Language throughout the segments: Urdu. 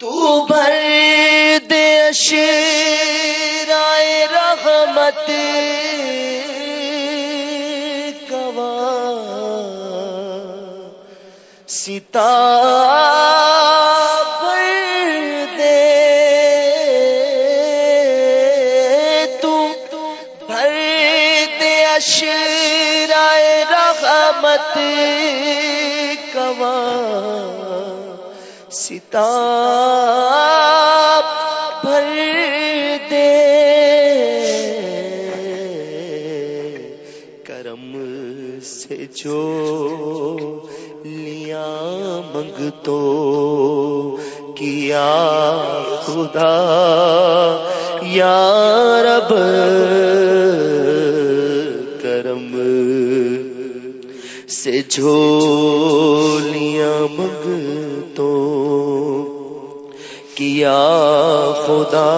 تو بھر دے رائے رحمت گوا سیتا بھر دے تو بھر دے رائے رحمت گوا ستا بھر دے۔ کرم سے جو لیا منگ تو کیا خدا۔ یا رب، کرم سے جو کیا خدا،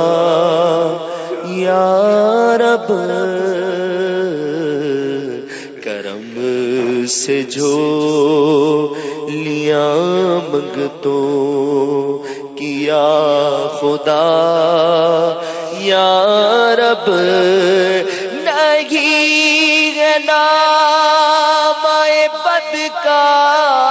یا رب، کرم سے جو لیا منگ تو کیا خدا، یا رب، نہیں نام بدکار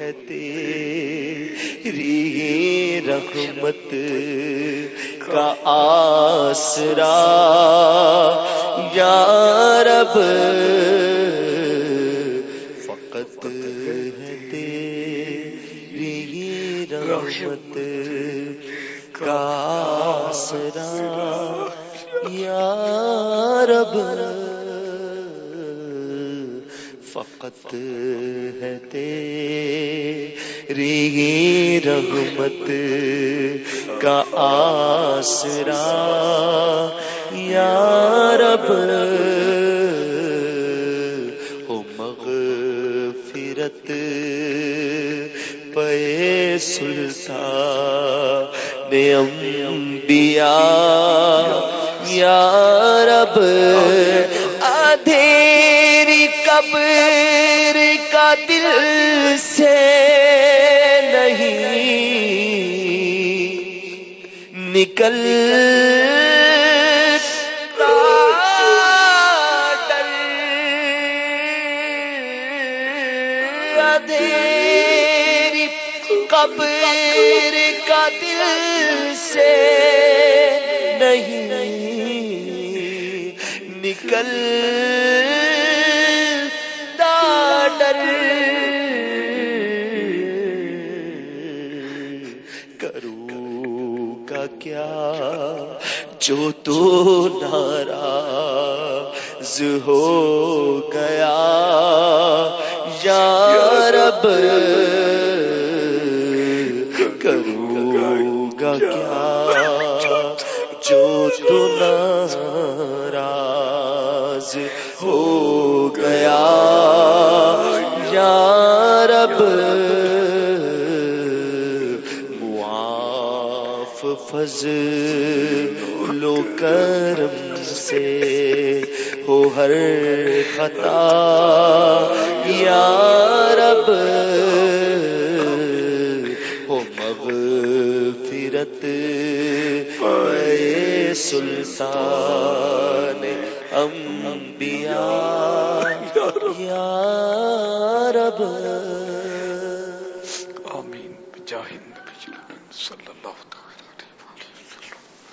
ہے تیری رحمت کا آسرا۔ یا رب، فقط ہے تیری رحمت کا آسرا۔ یا رب فقط ہے تیری رحمت کا آسرا۔ یا رب ہو مغفرت پے سلطان انبیاء۔ یا رب قبر کا دل سے نہیں نکل قبر کا دل سے نہیں نکل کیا جو تو ناراض ہو گیا؟ یا رب، کروں گا کیا جو تو ناراض ہو فضل لو کرم سے ہو ہر خطا۔ یا رب، ہو مغفرت اے سلطان انبیاء۔ یا رب۔ آمین۔ بجاہ النبی صلی اللہ علیہ وسلم